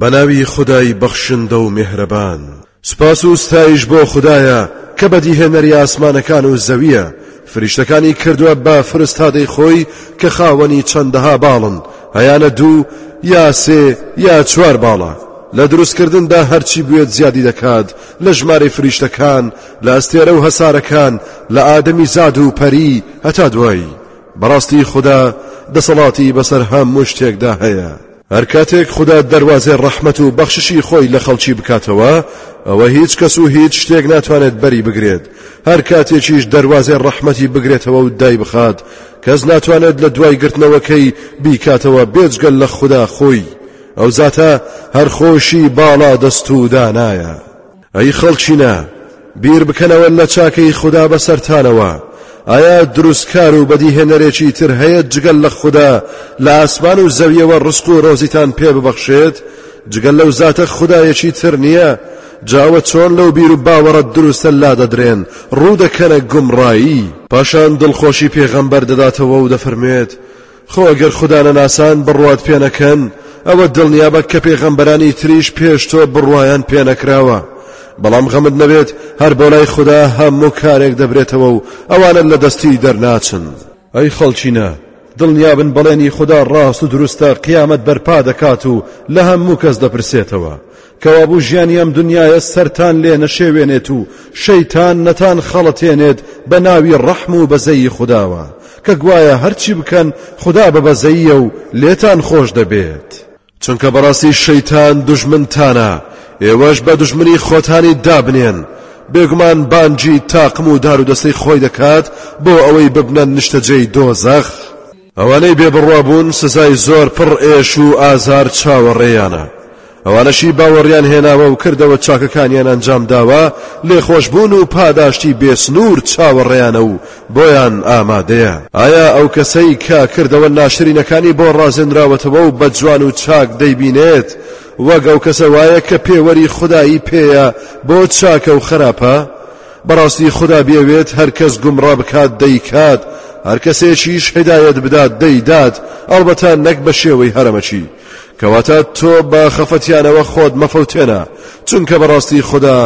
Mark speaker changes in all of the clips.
Speaker 1: بەناوی خودای بەخشندە و مێهرەبان. سوپاس و ستایش بۆ خودایە کە بەدیهێنەری ئاسمانەکان و زەوییە، فریشتەکانی کردووە بە فرستادەی خۆی کە خاوەنی چەندەها باڵن، هەیانە دوو یا سێ یا چوار باڵە، لە دروستکردندا هەرچی بوێت زیادی دەکات لە ژمارەی فریشتەکان لە ئەستێرە و هەسارەکان لە ئادەمیزاد و پەری هەتا دوایی، بەڕاستی خودا دەسەڵاتی بەسەر هەموو شتێکدا هەیە. هەر کاتێک خودا دەروازەی ڕەحمەت و بەخششی خۆی لە خەڵکی بکاتەوە ئەوە هیچ کەس و هیچ شتێک ناتوانێت بەری بگرێت هەر کاتێکیش دەروازەی ڕەحمەتی بگرێتەوە و دای بخات کەس ناتوانێت لە دوای گرتنەوەکەی بیکاتەوە بێجگەل لە خودا خۆی ئەو زاتە هەر خۆشی باڵا دەست و دانایە. ئەی خەڵکینە، بیر بکەنەوە لە چاکەی خودا بەسەرتانەوە، ئایا دروستکار و بەدیهێنەرێکی تر هەیە جگە لە خودا لە ئاسمان و زەویەوە ڕزق و ڕۆزیتان پێ ببەخشێت، جگە لەو زاتە خودایەکی تر نییە، جا ئەوە چۆن لەو بیر و باوەڕە دروستە لادەدرێن، ڕوو دەکەنە گومڕایی. پاشان دڵخۆشی پێغەمبەر دەداتەوە و دەفەرموێت، خۆ ئەگەر خودا نەناسان بڕوات پێ نەکەن ئەوە دڵنیابە کە پێغەمبەرانی تریش پێش تۆ بڕوایان پێ نەکراوە بەڵام غەمت نەبێت هەر بۆ لای خودا هەموو کارێک دەبرێتەوە و ئەوانە لە دەستی دەرناچن ئەی خەڵچینە دڵنیابن بەڵێنی خدا ڕاست و دروستە قیامەت بەرپا دەکات و لە هەموو کەس دەپرسێتەوە کەوابوو ژیانی ئەم دنیایە سەرتان لێ نەشێوێنێت و شەیتان نەتان خەڵەتێنێت بە ناوی ڕەحم و بەزەیی خوداوە کە گوایە هەرچی بکەن خودا بە بەزەییە و لێتان خۆش دەبێت. چونکە بەڕاستی شەیتان دوژمنتانە، ئێوەش بە دوژمنی خۆتانی دابنێن، بێگومان بانگی تاقم و دارودەستەی خۆی دەکات بۆ ئەوەی ببنە نیشتەجێی دۆزەخ. ئەوانەی بێ بڕوا بوون سزای زۆر پڕ ئێش و ئازار چاوەڕێیانە، ئەوانەشی باوەڕیان هێناوە و کردەوە چاکەکانیان ئەنجام داوە لێخۆشبوون و پاداشتی بێ سنوور چاوەڕێیانە و بۆیان ئامادەیە. ئایا ئەو کەسەی کە کردەوە ناشرینەکانی بۆ ڕازێنراوەتەوە و بە جوان و چاک دەیبینێت وەک ئەو کەسە وایە کە پێوەری خودایی پێیە بۆ چاکە و خراپە؟ بەڕاستی خودا بیەوێت هەرکەس گومڕا بکات دەیکات هەرکەسێکیش هیدایەت بدات دەیدات ئەڵبەتە نەک بە شێوەی هەرەمەکی کەواتە تۆ بە خەفەتیانەوە خۆت مەفەوتێنە چونکە بەڕاستی خودا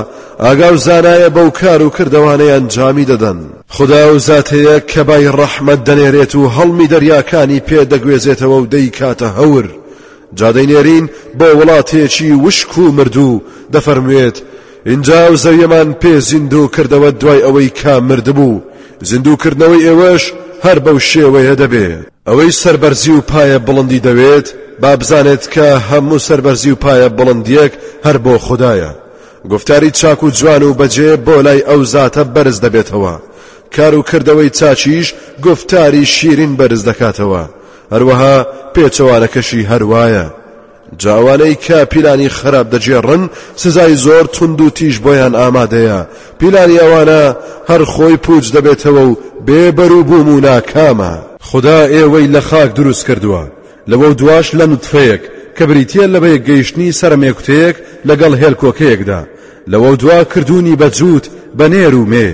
Speaker 1: ئاگا و زانایە بەو کار و کردەوانەی ئەنجامی دەدەن خودا و زاتەیە کە بای ڕەحمەت دەنێرێت و هەڵمی دەریاکانی پێ دەگوێزێتەوە و دەیکاتە هەور جادەی نێرین بۆ وڵاتێکی وشک و مردوو دەفەرموێت ئینجا ئەو زەویەمان پێ زیندوو کردەوە دوای ئەوەی کە مردبوو زیندووکردنەوەی ئێوەش هەر بەو شێوەیە دەبێت ئەوەی سەربەرزی و پایە بڵندی دەوێت با بزانێت کە هەموو سەربەرزی و پایە بڵندیەک هەر بۆ خوددایە گفتاری چاک و جوان و بەجێ بۆ لای ئەو زاتە بەرز دەبێتەوە کار و کردەوەی چاچیش گفتاری شیرین بەرز دەکاتەوە هەروەها پێچەوانەکەشی هەروایە جاوانەی کە پیلانی خەراپ دەگێڕن سزای زۆر توند و تیژ بۆیان ئامادەیە پیلانی ئەوانە هەر خۆی پوچ دەبێتەوە و بێ بەروبووم و ناکامە خودا ئێوەی لە خاک دروست کردووە لەوە دواش لە نوتفەیەک کە بریتیە لە بەیەک گەیشتنی سەرمێکوتەیەک لەگەڵ هێلکۆکەیەکدا لەوە دوا کردوونی بە جووت بە نێر و مێ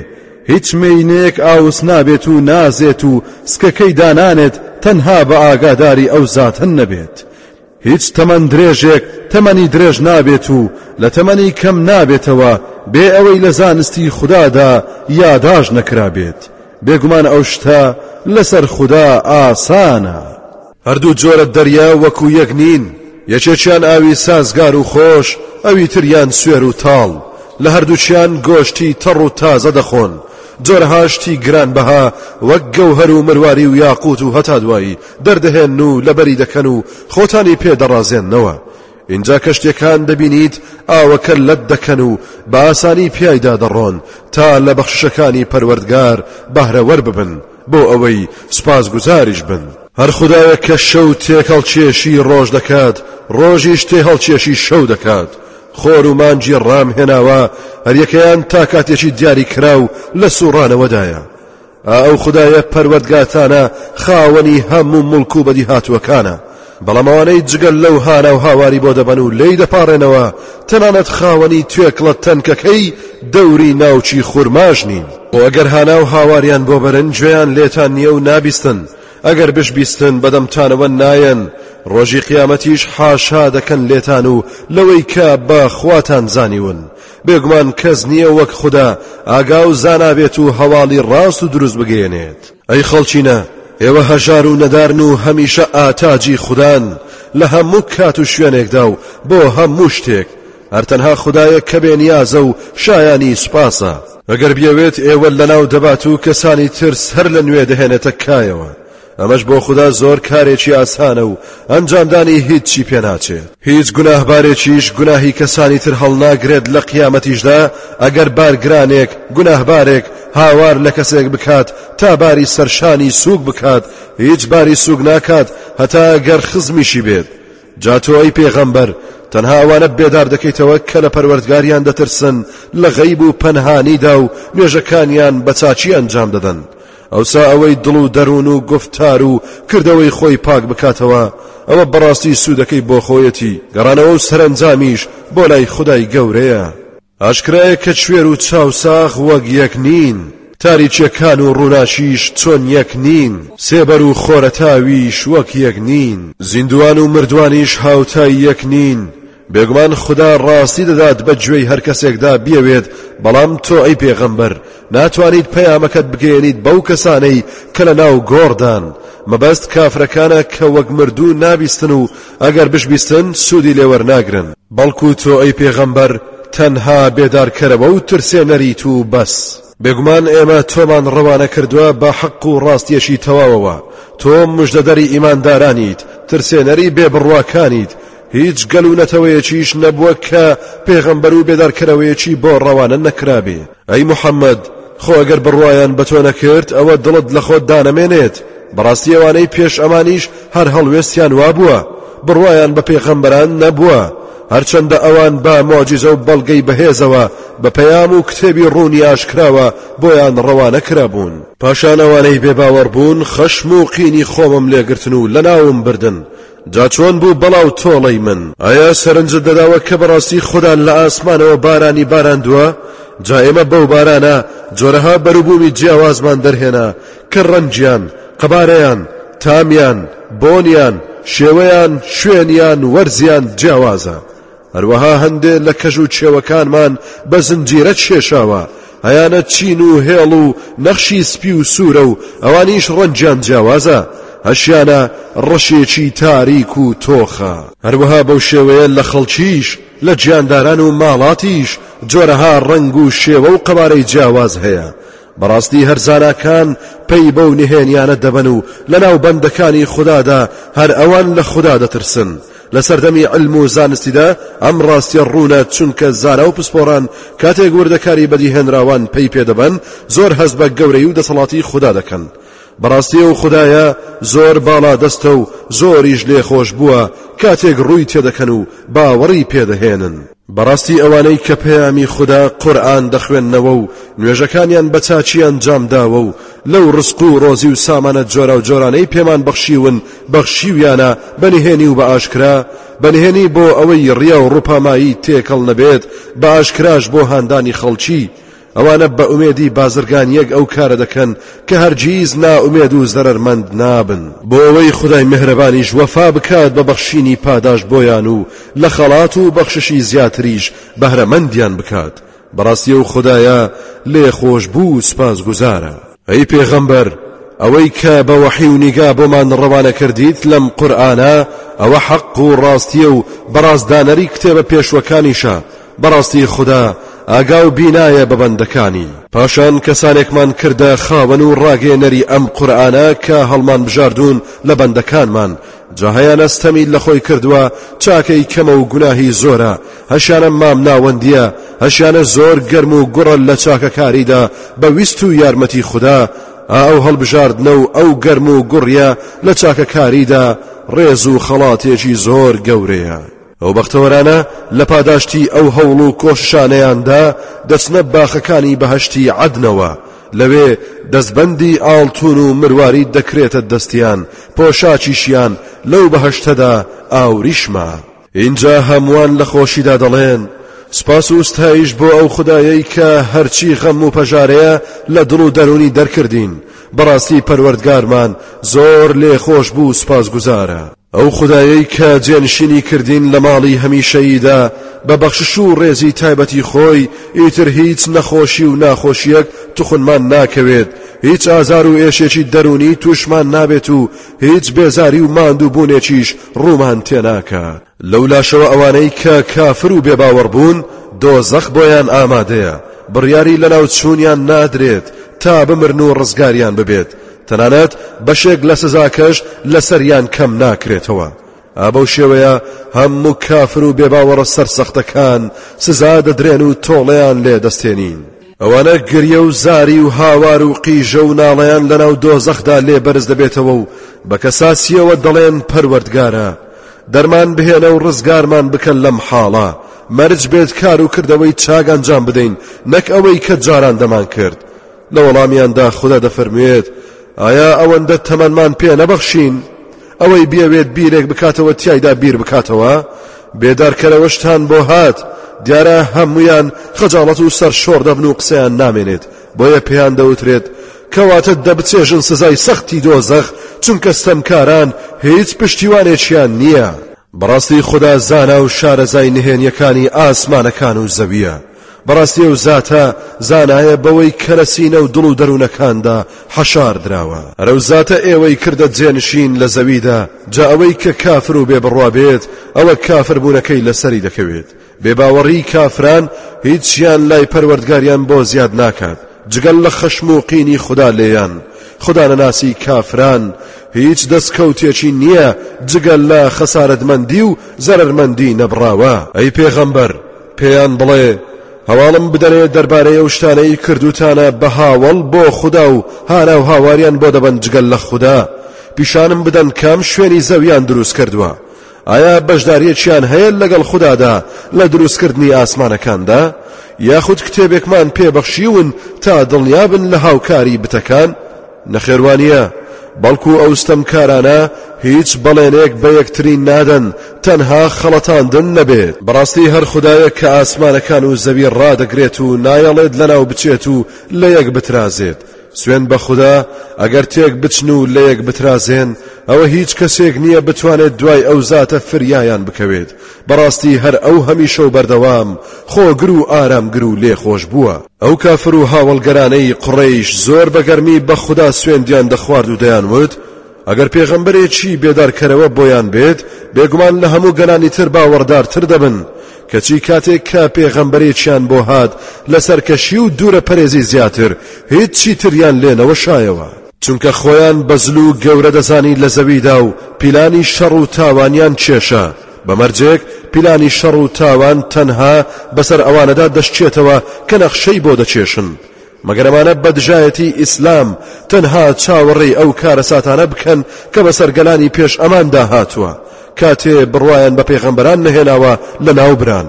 Speaker 1: هیچ مێینەیەک ئاوس نابێت و نازێت و سکەکەی دانانێت تەنها بە ئاگاداری ئەو زاتن نەبێت هیچ تەمەن درێژێک تەمەنی درێژ نابێت و لە تەمەنی کەم نابێتەوە بێ ئەوەی لە زانستی خودادا یاداش نەکرابێت بێگومان ئەو شتە لەسەر خودا ئاسانە هەردوو جۆرە دەریا وەکو یەک نین یەکێکیان ئاوی سازگار و خۆش ئەوی تریان سوێر و تاڵ لە هەردووچیان گۆشتی تەڕ و تازە دەخۆن جۆرەهاشتی گرانبەها وەک گەوهەر و مرواری و یاقوت و هەتا دوایی دەردەهێن و لەبەری دەکەن و خۆتانی پێ دەڕازێنەوە ئینجا کەشتیەکان دەبینیت ئاوەکە لەت دەکەن و باسانی پیایدا دەڕۆن تا لە بەخششەکانی پەروەردگار بەهرەوەر ببن بۆ ئەوەی سوپاس گوزاریش بن هەر خدایە کە شەو تێک هەڵکێشی ڕۆژ دەکات ڕۆژیش تێ هەڵکێشی شەو دەکات خۆر و مانجی ڕام هێناوە هەریەکەیان تا کاتێکی دیاری کراو لە سوڕانەوەدایە ئەو خودایە پەروەردگاتانە خاوەنی هەموو مڵک و بەدیهاتووەکانە بەڵام ئەوانەی جگەل لەو هانا و هاواری بۆ دەبەن و لێی دەپاڕێنەوە تەنانەت خاوەنی توێکڵە تەنکەکەی دەوری ناوچی خورماش نین بۆ ئەگەر هانا و هاواریان بۆ بەرن گوێیان لێتان نییە و نابیستن ئەگەر بشبیستن بەدەمتانەوە نایەن ڕۆژی قیامەتیش حاشا دەکەن لێتان و لەوەی کە بە خواتان زانیون بێگومان کەس نییە وەک خودا ئاگا و زانا بێت و هەواڵی ڕاست و دروست بگەیەنێت ئەی خەڵکینە ئێوە هەژار و نەدارن و هەمیشە ئاتاجی خودان لە هەموو کات و شوێنێکدا و بۆ هەموو شتێک هەر تەنها خدایەک کە بێ نیازە و شایانی سوپاسە ئەگەر بیەوێت ئێوە لەناو دەبات و کەسانی ترس هەر لە نوێ دەهێنێتە کایەوە ئەمەش بۆ خودا زۆر کارێکی ئاسانە و ئەنجامدانی هیچی پێ ناچێت. هیچ گوناهبارێکیش گوناهی کەسانی تر هەڵناگرێت لە قیامەتیشدا، ئەگەر بارگرانێک، گوناهبارێک، هاوار لە کەسێک بکات تا باری سەر شانی سووک بکات، هیچ باری سووک ناکات هەتا گەر خزمیشی بێت. جا تۆ ئەی پێغەمبەر تەنها ئەوانە بێدار دەکەیتەوە کە لە پەروەردگاریان دەترسن لە غەیب و پەنهانیدا و نوێژەکانیان بە چاچی ئەنجام دەدەن ئەوسا ئەوەی دڵ و دەروون و گفتار و کردەوەی خۆی پاک بکاتەوە ئەوە بەڕاستی سوودەکەی بۆ خۆیەتی گەڕانەوە و سەرنجامیش بۆ لای خدای گەورەیە ئاشکرایە کە کوێر و چاوساغ وەک یەک نین، تاریکییەکان و ڕووناکیش چۆن یەک نین، سێبەر و خۆرەتاویش وەک یەک نین، زیندووان و مردووانیش هاوتای یەک نین، بێگومان خودا ڕاستی دەدات بە گوێی هەر کەسێکدا بیەوێت، بەڵام تۆ ئەی پێغەمبەر ناتوانیت پەیامەکەت بگەیەنیت بەو کەسانەی کە لەناو گۆڕدان، مەبەست کافرەکانە کە وەک مردوو نابیستن و ئەگەر بشبیستن سوودی لێ وەرناگرن. بەڵکو تۆ ئەی پێغەمبەر تەنها بێدارکەرەوە و ترسێنەریت و بەس. بێگومان ئێمە تۆمان ڕەوانە کردووە بە حەق و ڕاستیەکی تەواوەوە، تۆ مژدەدەری ئیماندارانیت، ترسێنەری بێ بڕواکانیت، هیچ گەل و نەتەوەیەکیش نەبووە کە پێغەمبەر و بێدارکەرەوەیەکی بۆ ڕەوانە نەکرابێ، ئەی محەمەد خۆ ئەگەر بڕوایان بە تۆ نەکرد ئەوە دڵت لە خۆت دانەمێنێت بەڕاستی ئەوانەی پێش ئەمانیش هەر هەڵوێستیان وابووە بڕوایان بە پێغەمبەران نەبووە هەرچەندە ئەوان با مۆجیزە و بەڵگەی بەهێزەوە بە پەیام و کتێبی ڕوونی ئاشکراوە بۆیان ڕەوانە کرابوون پاشانەوانەی بێباوەڕ بوون خەشم و قینی خۆمم لێگرتن و لە ناوم بردن جا چۆن بوو بەڵاو تۆڵەی من؟ ئایا سەرنجت نەداوە کە بەڕاستی خودا لە ئاسمانەوە بارانی باراندووە، جا ئێمە بەو بارانە جۆرەها بەروبوومی جیاوازمان دەرهێنا کە ڕەنگیان، قەبارەیان، تامیان، بۆنیان، شێوەیان، شوێنیان، وەرزیان جیاوازە؟ هەروەها هەندێ لە کەژ و چێوەکانمان بە زنجیرە کێشاوە، هەیانە چین و هێڵ و نەخشی سپی و سوورە و ئەوانیش ڕەنگیان جیاوازە، هەشیانە ڕەشێکی تاریک و تۆخە. هەروەها بەو شێوەیە لە خەڵکیش، لە گیانداران و ماڵاتیش جۆرەها ڕەنگ و شێوە و قەبارەی جیاواز هەیە، بەڕاستی هەر زاناکان پەی بەو نهێنیانە دەبەن و لەناو بەندەکانی خودادا هەر ئەوان لە خودا دەترسن لە سەردەمی علم و زانستیدا ئەم ڕاستیە ڕوونە چونکە زانا و پسپۆران کاتێک وردەکاری بەدیهێنراوان پەی پێدەبەن زۆر هەز بە گەورەی و دەسەڵاتی خوددا دەکەن بەڕاستی و خدایە زۆر باڵا دەستە و زۆریش لێخۆش بووە کاتێک ڕووی تێدەکەن و باوەڕی پێدەهێنن بەڕاستی ئەوانەی کە پەیامی خودا، قورئان، دەخوێننەوە و نوێژەکانیان بە چاکی ئەنجام داوە و لەو ڕزق و ڕۆزی و سامانە جۆراوجۆرانەی پێمان بەخشیون بەخشیویانە بە نهێنی و بە ئاشکرا، بە نهێنی بۆ ئەوەی ڕیا و ڕووپامایی تێکەڵ نەبێت، بە ئاشکراش بۆ هاندانی خەڵکی، ئەوانە بە ئومێدی بازرگانییەک ئەو کارە دەکەن کە هەرگیز نائومێد و زەرەرمەند نابن، بۆ ئەوەی خودای میهرەبانیش وەفا بکات بە بەخشینی پاداشت بۆیان و لە خەڵات و بەخششی زیاتریش بەهرەمەندیان بکات، بەڕاستی ئەو خودایە لێخۆشبوو و سوپاسگوزارە. ئەی پێغەمبەر ئەوەی کە بە وەحی و نیگا بۆمان ڕەوانە کردیت لەم قورئانە ئەوە حەق و ڕاستیە و بەڕاست دانەری کتێبە پێشوەکانیشە بەڕاستی خودا ئاگا و بینایە بە بەندەکانی پاشان کەسانێکمان کردە خاوەن و ڕاگەیەنەری ئەم قورئانە کە هەڵمان بژاردوون لە بەندەکانمان جا هەیانە ستەمی لە خۆی کردووە چاکەی کەمە و گوناهی زۆرە هەشیانە مام ناوەندیە هەشیانە زۆر گەرم و گوڕە لە چاکەکاریدا بە ویست و یارمەتی خوددا ئەو هەڵبژاردنە و ئەو گەرم و گوڕیە لە چاکەکاریدا ڕێز و خەڵاتێکی زۆر گەورەیە ئەو بەختەوەرانە لە پاداشتی ئەو هەوڵ و کۆششانەیاندا دەچنە باخەکانی بەهشتی عەدنەوە لەوێ دەستبەندی ئاڵتوون و مروارید دەکرێتە دەستیان، پۆشاکیشیان لەو بەهەشتەدا ئاوریشمە. ئینجا هەمووان لە خۆشیدا دەڵێن، سوپاس و ستایش بۆ ئەو خودایەی کە هەرچی غەم و پەژارەیە لە دڵ و دەروونی دەرکردین، بەڕاستی پەروەردگارمان زۆر لێخۆشبوو و سوپاسگوزارە. ئەو خودایەی کە جێنشینی کردین لە ماڵی هەمیشەییدا بە بەخشش و ڕێزی تایبەتی خۆی ئیتر هیچ نەخۆشی و ناخۆشیەک تخنمان ناکەوێت هیچ ئازار و ئێشێکی دەروونی توشمان نابێت و هیچ بێزاری و ماندوو بوونێکیش ڕوومان تێناکات لەو لاشەوە ئەوانەی کە کافر و بێباوەڕ بوون دۆزەخ بۆیان ئامادەیە بڕیاری لەناو چوونیان نادرێت تا بمرن و ڕزگاریان ببێت تەنانەت بەشێک لە سزاکەش لەسەریان کەم ناکرێتەوە، ئا بەو شێوەیە هەموو کافر و بێباوەڕە سەرسەختەکان سزا دەدرێن و تۆڵەیان لێ دەستێنین. ئەوانە گریە و زاری و هاوار و قیژە و ناڵەیان لەناو دۆزەخدا لێ بەرز دەبێتەوە و بە کەساسییەوە دەڵێن، پەروەردگارە! دەرمان بهێنە و ڕزگارمان بکە لەم حاڵە، مەرج بێت کار و کردەوەی چاک ئەنجام بدەین، نەک ئەوەی کە جاران دەمانکرد. لە وەڵامیاندا خودا دەفەرموێت، ئایا ئەوەندە تەمەنمان پێ نەبەخشین؟ ئەوەی بیەوێت بیرێک بکاتەوە تیایدا بیر بکاتەوە، بێدارکەرەوەشتان بۆ هات، دیارە هەمویان خەجاڵەت و سەرشۆڕ دەبن و قسەیان نامێنێت، بۆیە پێیان دەوترێت، کەواتە دەبچێژن سزای سەختی دۆزەخ، چونکە ستەمکاران هیچ پشتیوانێکیان نییە. بەڕاستی خودا زانا و شارەزای نهێنیەکانی ئاسمانەکان و زەوییە. بەڕاستی ئەو زاتە زانایە بەوەی کە لە سینە و دڵ و دەروونەکاندا حەشار دراوە. هەر ئەو زاتە ئێوەی کردە جێنشین لە زەویدا، جا ئەوەی کە کافر و بێبڕوا بێت ئەوە کافربوونەکەی لەسەری دەکەوێت. بێباوەڕیی کافران هیچیان لای پەروەردگاریان بۆ زیاد ناکات جگەل لە خەشم و قینی خودا لێیان. خودانەناسی کافران هیچ دەستکەوتێکی نییە جگە لە خەسارەتمەندی و زەرەرمەندی نەبڕاوە. ئەی پێغەمبەر! پێیان بڵێ هەواڵم بدەرێ دەربارەی ئەو شتانەی کردوتانە بە هاوڵ بۆ خودا و هانا و هاواریان بۆ دەبەن جگەل لە خودا پیشانم بدەن کام شوێنی زەویان دروست کردووە ئایا بەشداریەکیان هەیە لەگەڵ خوددادا لە دروستکردنی ئاسمانەکاندا یاخود کتێبێکمان پێبەخشیون تا دڵنیابن لە هاوکاری بتەکان نەخێر وانیە بەڵکو ئەو ستەمکارانە هیچ بەڵێنێک بە یەکتری نادەن تەنها خەڵەتاندن نەبێت بەڕاستی هەر خودایەک کە ئاسمانەکان و زەوی ڕادەگرێت و نایەڵێت لەناو بچێت و لە یەک بترازێت سوێن بە خوددا ئەگەر تێک بچن و لە یەک بترازێن ئەوە هیچ کەسێک نییە بتوانێت دوای ئەو زاتە فریایان بکەوێت بەڕاستی هەر ئەو هەمیشە و بەردەوام خۆگر و ئارامگر و لێخۆش بووە ئەو کافر و هاوەڵگەرانەی قوڕەیش زۆر بە گەرمی بە خودا سوێندیان دەخوارد و دەیانوت ئەگەر پێغەمبەرێکی بێدارکەرەوە بۆیان بێت بێگومان لە هەموو گەلانی تر باوەڕدارتر دەبن کەچی کاتێک کە پێغەمبەرێکیان بۆ هات لە سەرکەشی و دوورە پەرێزی زیاتر هیچی تریان لێنەوە شایەوە چونکە خۆیان بەزل و گەورە دەزانی لە زەویدا و پیلانی شەڕ و تاوانیان کێشە بە مەرجێک پیلانی شەڕ و تاوان تەنها بەسەر ئەوانەدا دەشچێتەوە کە نەخشەی بۆ دەکێشن، مەگەر ئەمانە بە دژایەتی ئیسلام تەنها چاوەڕێی ئەو کارەساتانە بکەن کە بەسەر گەلانی پێش ئەماندا هاتووە کاتێ بڕوایان بە پێغەمبەران نەهێناوە لەناوبران.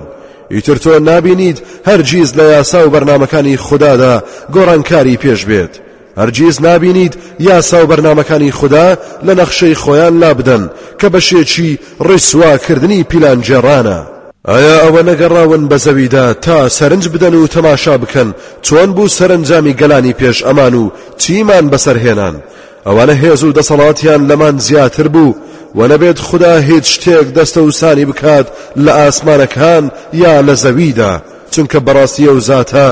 Speaker 1: ئیتر تۆ نابینیت هەرگیز لە یاسا و بەرنامەکانی خودادا گۆڕانکاری پێش بێت، هەرگیز نابینیت یاسا و بەرنامەکانی خودا لە نەخشەی خۆیان لابدەن کە بەشێکی ڕیسواکردنی پیلانگێڕانە. ئایا ئەوە نەگەڕاون بە زەویدا تا سەرنج بدەن و تەماشا بکەن چۆن بوو سەرەنجامی گەلانی پێش ئەمان و چیمان بەسەر هێنان؟ ئەوانە هێز و دەسەڵاتیان لەمان زیاتر بوو و نەبێت خودا هیچ شتێک دەستەوسانی بکات لە ئاسمانەکان یا لە زەویدا، چونکە بەڕاستی ئەو زاتە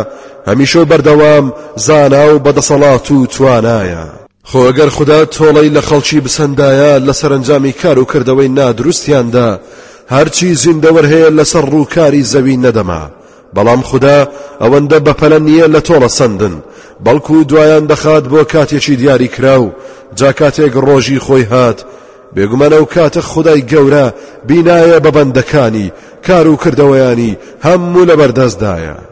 Speaker 1: هەمیشە و بەردەوام زانا و بەدەسەڵات و توانایە. خۆ ئەگەر خودا تۆڵەی لە خەڵکی بسەندایە لە سەرەنجامی کار و کردەوەی نادروستیاندا هەرچی زیندەوەر هەیە لەسەر ڕووکاری زەوی نەدەما، بەڵام خودا ئەوەندە بەپەلە نییە لە تۆڵە سەندن، بەڵکو دوایان دەخات بۆ کاتێکی دیاریکراو، جا کاتێک ڕۆژی خۆی هات، بێگومان ئەو کاتە خودای گەورە بینایە بە بەندەکانی، کار و کردەوەیانی هەموو لەبەردەستدایە.